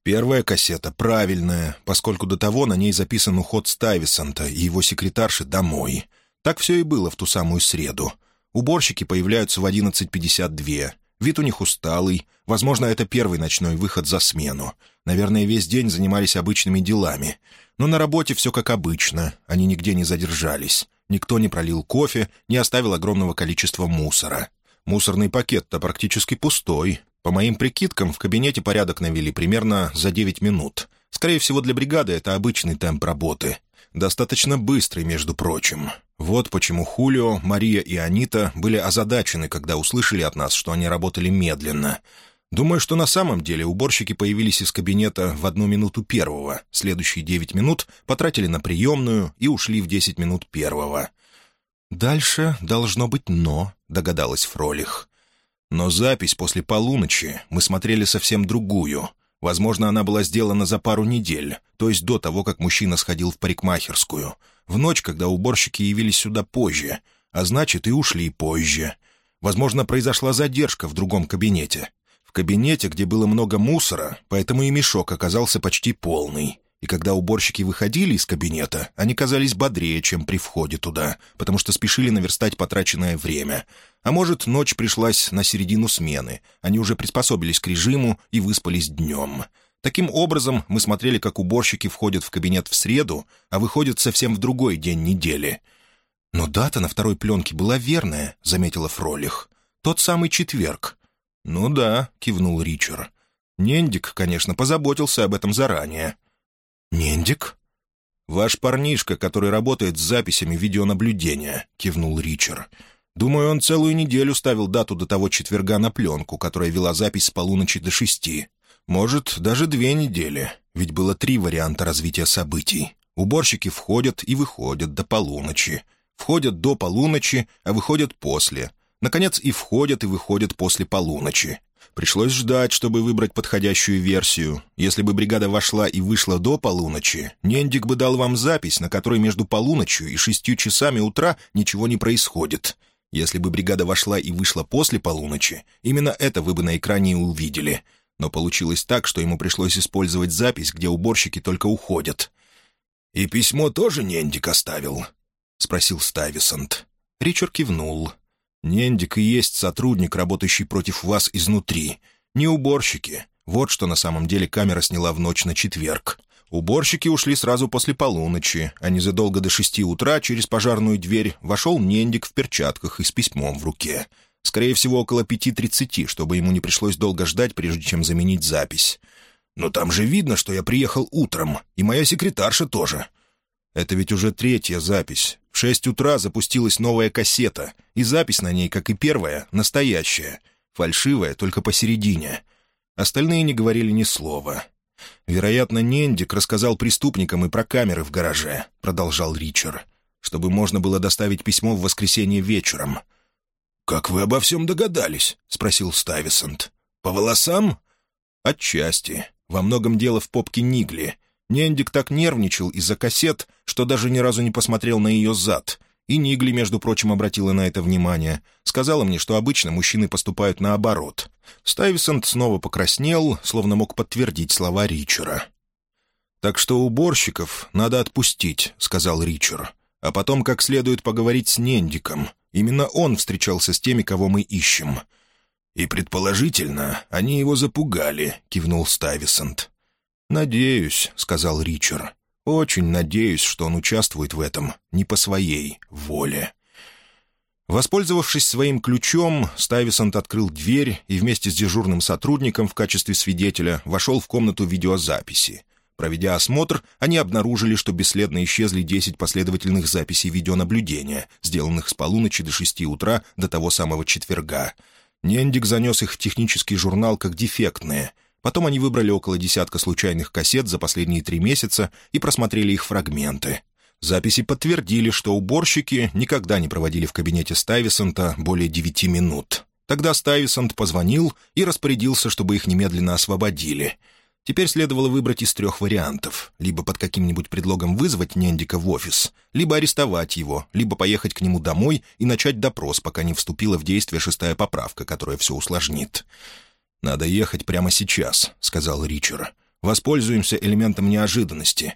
Первая кассета правильная, поскольку до того на ней записан уход Стайвисонта и его секретарши домой. Так все и было в ту самую среду. Уборщики появляются в 11.52. Вид у них усталый. Возможно, это первый ночной выход за смену. Наверное, весь день занимались обычными делами. Но на работе все как обычно. Они нигде не задержались. Никто не пролил кофе, не оставил огромного количества мусора. Мусорный пакет-то практически пустой. По моим прикидкам, в кабинете порядок навели примерно за 9 минут. Скорее всего, для бригады это обычный темп работы. Достаточно быстрый, между прочим. Вот почему Хулио, Мария и Анита были озадачены, когда услышали от нас, что они работали медленно. Думаю, что на самом деле уборщики появились из кабинета в одну минуту первого, следующие девять минут потратили на приемную и ушли в десять минут первого. «Дальше должно быть «но», — догадалась Фролих. Но запись после полуночи мы смотрели совсем другую. Возможно, она была сделана за пару недель, то есть до того, как мужчина сходил в парикмахерскую, в ночь, когда уборщики явились сюда позже, а значит, и ушли позже. Возможно, произошла задержка в другом кабинете. В кабинете, где было много мусора, поэтому и мешок оказался почти полный. И когда уборщики выходили из кабинета, они казались бодрее, чем при входе туда, потому что спешили наверстать потраченное время. А может, ночь пришлась на середину смены, они уже приспособились к режиму и выспались днем. Таким образом, мы смотрели, как уборщики входят в кабинет в среду, а выходят совсем в другой день недели. «Но дата на второй пленке была верная», — заметила Фролих. «Тот самый четверг. «Ну да», — кивнул Ричард. «Нендик, конечно, позаботился об этом заранее». «Нендик?» «Ваш парнишка, который работает с записями видеонаблюдения», — кивнул Ричард. «Думаю, он целую неделю ставил дату до того четверга на пленку, которая вела запись с полуночи до шести. Может, даже две недели, ведь было три варианта развития событий. Уборщики входят и выходят до полуночи. Входят до полуночи, а выходят после. Наконец и входят, и выходят после полуночи. Пришлось ждать, чтобы выбрать подходящую версию. Если бы бригада вошла и вышла до полуночи, Нендик бы дал вам запись, на которой между полуночью и шестью часами утра ничего не происходит. Если бы бригада вошла и вышла после полуночи, именно это вы бы на экране и увидели. Но получилось так, что ему пришлось использовать запись, где уборщики только уходят. «И письмо тоже Нендик оставил?» — спросил Стайвисонт. Ричард кивнул. Нендик и есть сотрудник, работающий против вас изнутри. Не уборщики. Вот что на самом деле камера сняла в ночь на четверг. Уборщики ушли сразу после полуночи, а незадолго до шести утра через пожарную дверь вошел Нендик в перчатках и с письмом в руке. Скорее всего, около пяти тридцати, чтобы ему не пришлось долго ждать, прежде чем заменить запись. «Но там же видно, что я приехал утром, и моя секретарша тоже». «Это ведь уже третья запись. В шесть утра запустилась новая кассета, и запись на ней, как и первая, настоящая. Фальшивая, только посередине. Остальные не говорили ни слова. «Вероятно, Нендик рассказал преступникам и про камеры в гараже», — продолжал Ричард, «чтобы можно было доставить письмо в воскресенье вечером». «Как вы обо всем догадались?» — спросил Стайвисонт. «По волосам?» «Отчасти. Во многом дело в попке Нигли. Нендик так нервничал из-за кассет, что даже ни разу не посмотрел на ее зад. И Нигли, между прочим, обратила на это внимание. Сказала мне, что обычно мужчины поступают наоборот. Стайвисонт снова покраснел, словно мог подтвердить слова Ричера. «Так что уборщиков надо отпустить», — сказал Ричер. «А потом как следует поговорить с Нендиком. Именно он встречался с теми, кого мы ищем». «И, предположительно, они его запугали», — кивнул Стайвисонт. «Надеюсь», — сказал Ричард. «Очень надеюсь, что он участвует в этом не по своей воле». Воспользовавшись своим ключом, Стайвисонт открыл дверь и вместе с дежурным сотрудником в качестве свидетеля вошел в комнату видеозаписи. Проведя осмотр, они обнаружили, что бесследно исчезли 10 последовательных записей видеонаблюдения, сделанных с полуночи до 6 утра до того самого четверга. Нендик занес их в технический журнал как дефектные — Потом они выбрали около десятка случайных кассет за последние три месяца и просмотрели их фрагменты. Записи подтвердили, что уборщики никогда не проводили в кабинете Стайвисонта более девяти минут. Тогда Стайвисонт позвонил и распорядился, чтобы их немедленно освободили. Теперь следовало выбрать из трех вариантов. Либо под каким-нибудь предлогом вызвать Нендика в офис, либо арестовать его, либо поехать к нему домой и начать допрос, пока не вступила в действие шестая поправка, которая все усложнит. «Надо ехать прямо сейчас», — сказал Ричард. «Воспользуемся элементом неожиданности».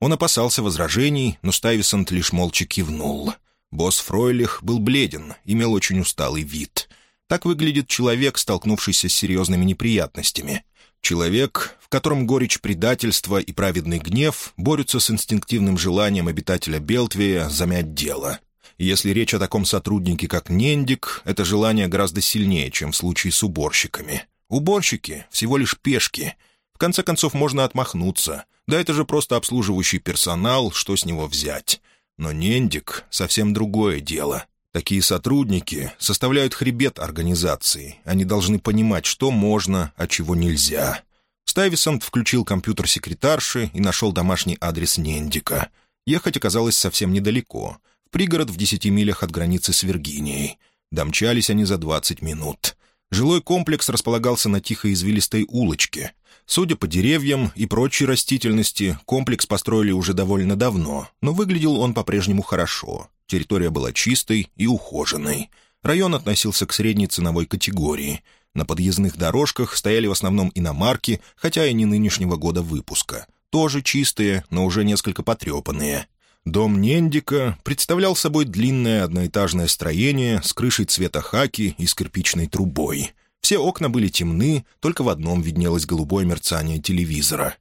Он опасался возражений, но Стайвисонт лишь молча кивнул. Босс Фройлих был бледен, имел очень усталый вид. Так выглядит человек, столкнувшийся с серьезными неприятностями. Человек, в котором горечь предательства и праведный гнев борются с инстинктивным желанием обитателя Белтвея замять дело. Если речь о таком сотруднике, как Нендик, это желание гораздо сильнее, чем в случае с уборщиками. Уборщики — всего лишь пешки. В конце концов, можно отмахнуться. Да это же просто обслуживающий персонал, что с него взять. Но Нендик — совсем другое дело. Такие сотрудники составляют хребет организации. Они должны понимать, что можно, а чего нельзя. Стайвисонт включил компьютер секретарши и нашел домашний адрес Нендика. Ехать оказалось совсем недалеко. В пригород в десяти милях от границы с Виргинией. Домчались они за двадцать минут. Жилой комплекс располагался на тихой извилистой улочке. Судя по деревьям и прочей растительности, комплекс построили уже довольно давно, но выглядел он по-прежнему хорошо. Территория была чистой и ухоженной. Район относился к средней ценовой категории. На подъездных дорожках стояли в основном иномарки, хотя и не нынешнего года выпуска. Тоже чистые, но уже несколько потрепанные. Дом Нендика представлял собой длинное одноэтажное строение с крышей цвета хаки и с кирпичной трубой. Все окна были темны, только в одном виднелось голубое мерцание телевизора.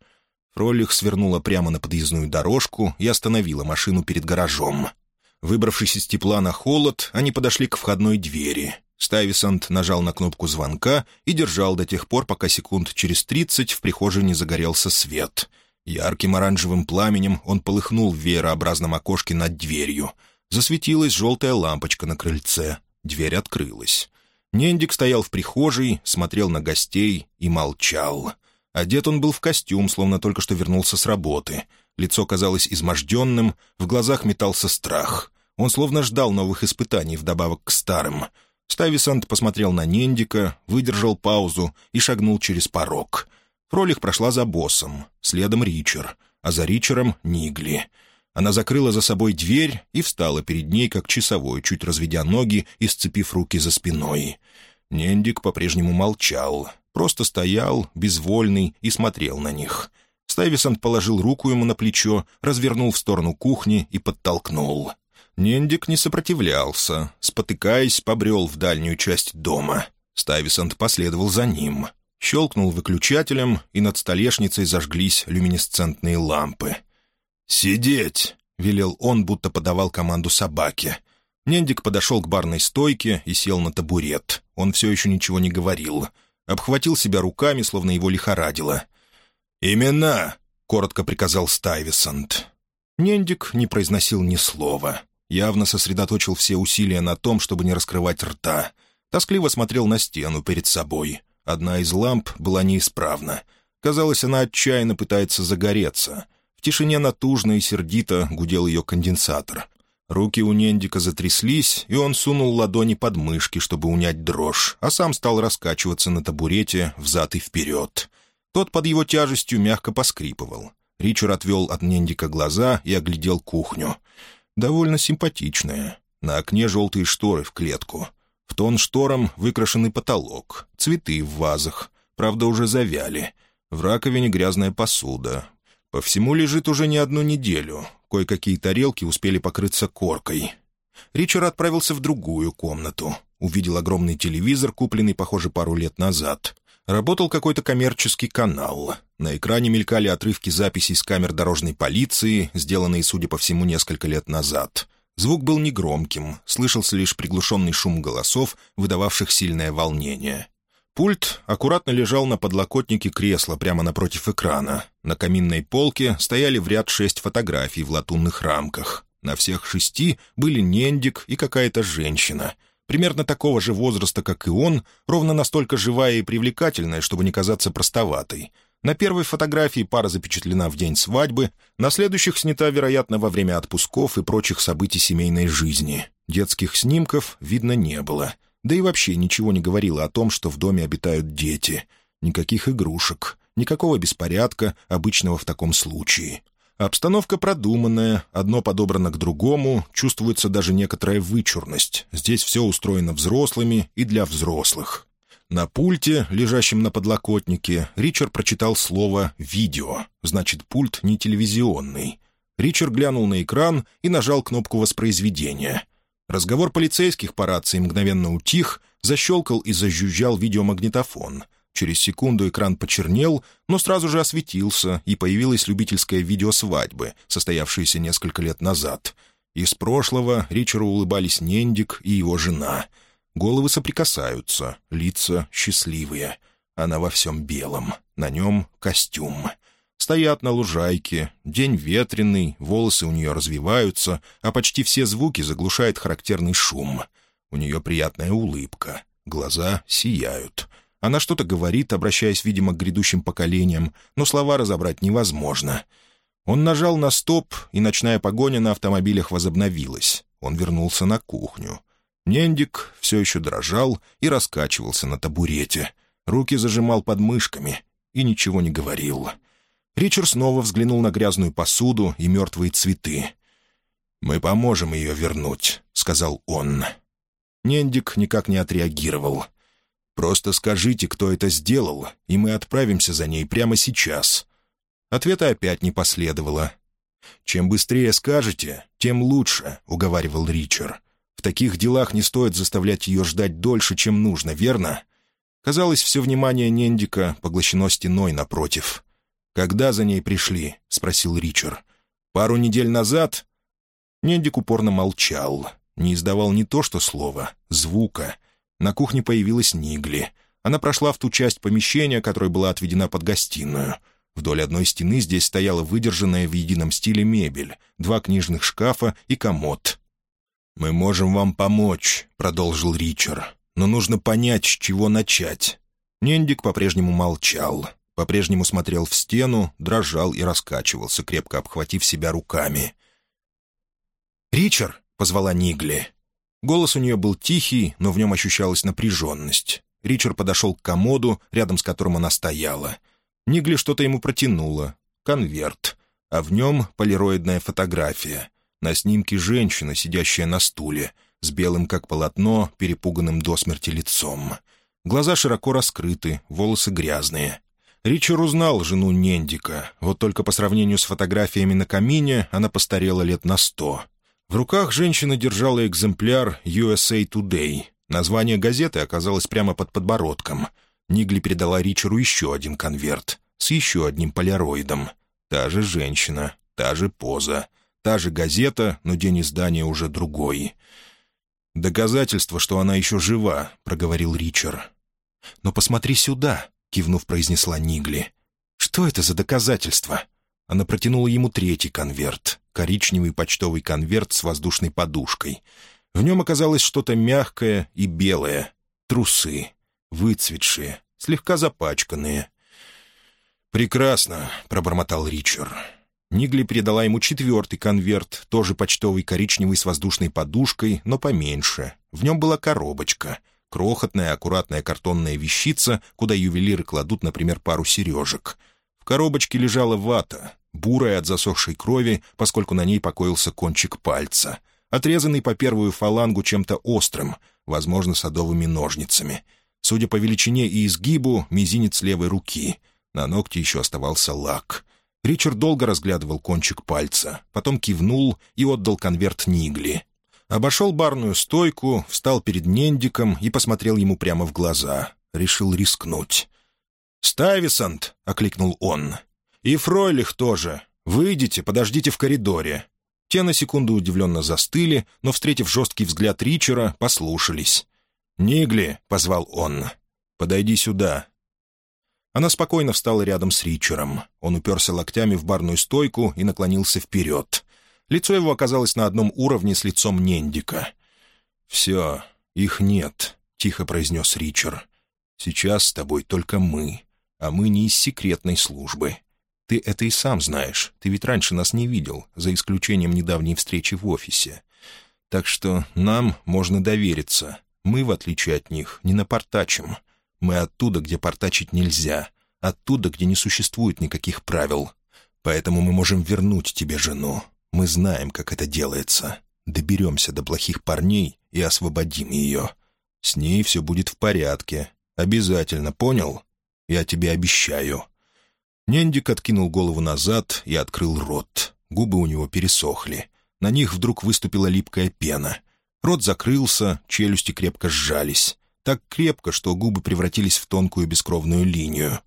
Фролих свернула прямо на подъездную дорожку и остановила машину перед гаражом. Выбравшись из тепла на холод, они подошли к входной двери. Стайвисант нажал на кнопку звонка и держал до тех пор, пока секунд через тридцать в прихожей не загорелся свет. Ярким оранжевым пламенем он полыхнул в веерообразном окошке над дверью. Засветилась желтая лампочка на крыльце. Дверь открылась. Нендик стоял в прихожей, смотрел на гостей и молчал. Одет он был в костюм, словно только что вернулся с работы — Лицо казалось изможденным, в глазах метался страх. Он словно ждал новых испытаний вдобавок к старым. Стависант посмотрел на Нендика, выдержал паузу и шагнул через порог. Фролих прошла за боссом, следом Ричер, а за Ричером — Нигли. Она закрыла за собой дверь и встала перед ней, как часовой, чуть разведя ноги и сцепив руки за спиной. Нендик по-прежнему молчал, просто стоял, безвольный, и смотрел на них. Стайвисонт положил руку ему на плечо, развернул в сторону кухни и подтолкнул. Нендик не сопротивлялся, спотыкаясь, побрел в дальнюю часть дома. Стайвисонт последовал за ним. Щелкнул выключателем, и над столешницей зажглись люминесцентные лампы. «Сидеть!» — велел он, будто подавал команду собаке. Нендик подошел к барной стойке и сел на табурет. Он все еще ничего не говорил. Обхватил себя руками, словно его лихорадило. «Имена!» — коротко приказал Стайвисант. Нендик не произносил ни слова. Явно сосредоточил все усилия на том, чтобы не раскрывать рта. Тоскливо смотрел на стену перед собой. Одна из ламп была неисправна. Казалось, она отчаянно пытается загореться. В тишине натужно и сердито гудел ее конденсатор. Руки у Нендика затряслись, и он сунул ладони под мышки, чтобы унять дрожь, а сам стал раскачиваться на табурете взад и вперед. Тот под его тяжестью мягко поскрипывал. Ричард отвел от Нендика глаза и оглядел кухню. Довольно симпатичная. На окне желтые шторы в клетку. В тон шторам выкрашенный потолок, цветы в вазах. Правда, уже завяли. В раковине грязная посуда. По всему лежит уже не одну неделю. Кое-какие тарелки успели покрыться коркой. Ричард отправился в другую комнату. Увидел огромный телевизор, купленный, похоже, пару лет назад. Работал какой-то коммерческий канал. На экране мелькали отрывки записей с камер дорожной полиции, сделанные, судя по всему, несколько лет назад. Звук был негромким, слышался лишь приглушенный шум голосов, выдававших сильное волнение. Пульт аккуратно лежал на подлокотнике кресла прямо напротив экрана. На каминной полке стояли в ряд шесть фотографий в латунных рамках. На всех шести были Нендик и какая-то женщина — примерно такого же возраста, как и он, ровно настолько живая и привлекательная, чтобы не казаться простоватой. На первой фотографии пара запечатлена в день свадьбы, на следующих снята, вероятно, во время отпусков и прочих событий семейной жизни. Детских снимков видно не было. Да и вообще ничего не говорило о том, что в доме обитают дети. Никаких игрушек, никакого беспорядка, обычного в таком случае. Обстановка продуманная, одно подобрано к другому, чувствуется даже некоторая вычурность. Здесь все устроено взрослыми и для взрослых. На пульте, лежащем на подлокотнике, Ричард прочитал слово «видео», значит, пульт не телевизионный. Ричард глянул на экран и нажал кнопку воспроизведения. Разговор полицейских по рации мгновенно утих, защелкал и зажужжал видеомагнитофон. Через секунду экран почернел, но сразу же осветился, и появилась любительская видео свадьбы, состоявшаяся несколько лет назад. Из прошлого Ричеру улыбались Нендик и его жена. Головы соприкасаются, лица счастливые. Она во всем белом, на нем костюм. Стоят на лужайке, день ветреный, волосы у нее развиваются, а почти все звуки заглушает характерный шум. У нее приятная улыбка, глаза сияют. Она что-то говорит, обращаясь, видимо, к грядущим поколениям, но слова разобрать невозможно. Он нажал на стоп, и ночная погоня на автомобилях возобновилась. Он вернулся на кухню. Нендик все еще дрожал и раскачивался на табурете. Руки зажимал под мышками и ничего не говорил. Ричард снова взглянул на грязную посуду и мертвые цветы. «Мы поможем ее вернуть», — сказал он. Нендик никак не отреагировал. «Просто скажите, кто это сделал, и мы отправимся за ней прямо сейчас». Ответа опять не последовало. «Чем быстрее скажете, тем лучше», — уговаривал Ричард. «В таких делах не стоит заставлять ее ждать дольше, чем нужно, верно?» Казалось, все внимание Нендика поглощено стеной напротив. «Когда за ней пришли?» — спросил Ричард. «Пару недель назад?» Нендик упорно молчал, не издавал не то что слова, звука. На кухне появилась Нигли. Она прошла в ту часть помещения, которая была отведена под гостиную. Вдоль одной стены здесь стояла выдержанная в едином стиле мебель, два книжных шкафа и комод. «Мы можем вам помочь», — продолжил Ричард. «Но нужно понять, с чего начать». Нендик по-прежнему молчал по-прежнему смотрел в стену, дрожал и раскачивался, крепко обхватив себя руками. «Ричард!» — позвала Нигли. Голос у нее был тихий, но в нем ощущалась напряженность. Ричард подошел к комоду, рядом с которым она стояла. Нигли что-то ему протянула. Конверт. А в нем полироидная фотография. На снимке женщина, сидящая на стуле, с белым, как полотно, перепуганным до смерти лицом. Глаза широко раскрыты, волосы грязные, Ричард узнал жену Нендика, вот только по сравнению с фотографиями на камине она постарела лет на сто. В руках женщина держала экземпляр USA Today. Название газеты оказалось прямо под подбородком. Нигли передала Ричару еще один конверт с еще одним поляроидом. Та же женщина, та же поза, та же газета, но день издания уже другой. «Доказательство, что она еще жива», — проговорил Ричард. «Но посмотри сюда», — кивнув, произнесла Нигли. «Что это за доказательство?» Она протянула ему третий конверт, коричневый почтовый конверт с воздушной подушкой. В нем оказалось что-то мягкое и белое. Трусы, выцветшие, слегка запачканные. «Прекрасно», — пробормотал Ричард. Нигли передала ему четвертый конверт, тоже почтовый коричневый с воздушной подушкой, но поменьше. В нем была коробочка — крохотная аккуратная картонная вещица, куда ювелиры кладут, например, пару сережек. В коробочке лежала вата, бурая от засохшей крови, поскольку на ней покоился кончик пальца, отрезанный по первую фалангу чем-то острым, возможно, садовыми ножницами. Судя по величине и изгибу, мизинец левой руки. На ногте еще оставался лак. Ричард долго разглядывал кончик пальца, потом кивнул и отдал конверт Нигли. Обошел барную стойку, встал перед Нендиком и посмотрел ему прямо в глаза. Решил рискнуть. «Стайвисант!» — окликнул он. «И Фройлих тоже. Выйдите, подождите в коридоре». Те на секунду удивленно застыли, но, встретив жесткий взгляд Ричера, послушались. «Нигли!» — позвал он. «Подойди сюда». Она спокойно встала рядом с Ричером. Он уперся локтями в барную стойку и наклонился вперед. Лицо его оказалось на одном уровне с лицом Нендика. «Все, их нет», — тихо произнес Ричард. «Сейчас с тобой только мы, а мы не из секретной службы. Ты это и сам знаешь, ты ведь раньше нас не видел, за исключением недавней встречи в офисе. Так что нам можно довериться. Мы, в отличие от них, не напортачим. Мы оттуда, где портачить нельзя, оттуда, где не существует никаких правил. Поэтому мы можем вернуть тебе жену, мы знаем, как это делается. Доберемся до плохих парней и освободим ее. С ней все будет в порядке. Обязательно, понял? Я тебе обещаю». Нендик откинул голову назад и открыл рот. Губы у него пересохли. На них вдруг выступила липкая пена. Рот закрылся, челюсти крепко сжались. Так крепко, что губы превратились в тонкую бескровную линию.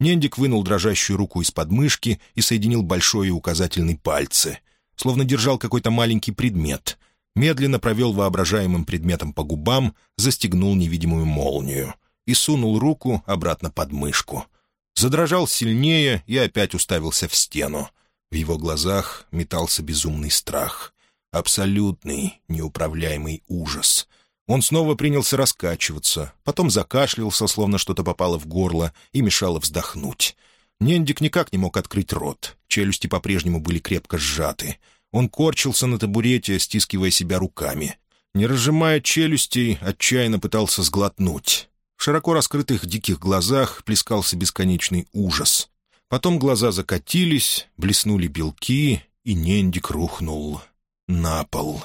Нендик вынул дрожащую руку из подмышки и соединил большой и указательный пальцы. Словно держал какой-то маленький предмет. Медленно провел воображаемым предметом по губам, застегнул невидимую молнию и сунул руку обратно под мышку. Задрожал сильнее и опять уставился в стену. В его глазах метался безумный страх. Абсолютный, неуправляемый ужас. Он снова принялся раскачиваться, потом закашлялся, словно что-то попало в горло и мешало вздохнуть. Нендик никак не мог открыть рот, челюсти по-прежнему были крепко сжаты. Он корчился на табурете, стискивая себя руками. Не разжимая челюстей, отчаянно пытался сглотнуть. В широко раскрытых диких глазах плескался бесконечный ужас. Потом глаза закатились, блеснули белки, и Нендик рухнул на пол.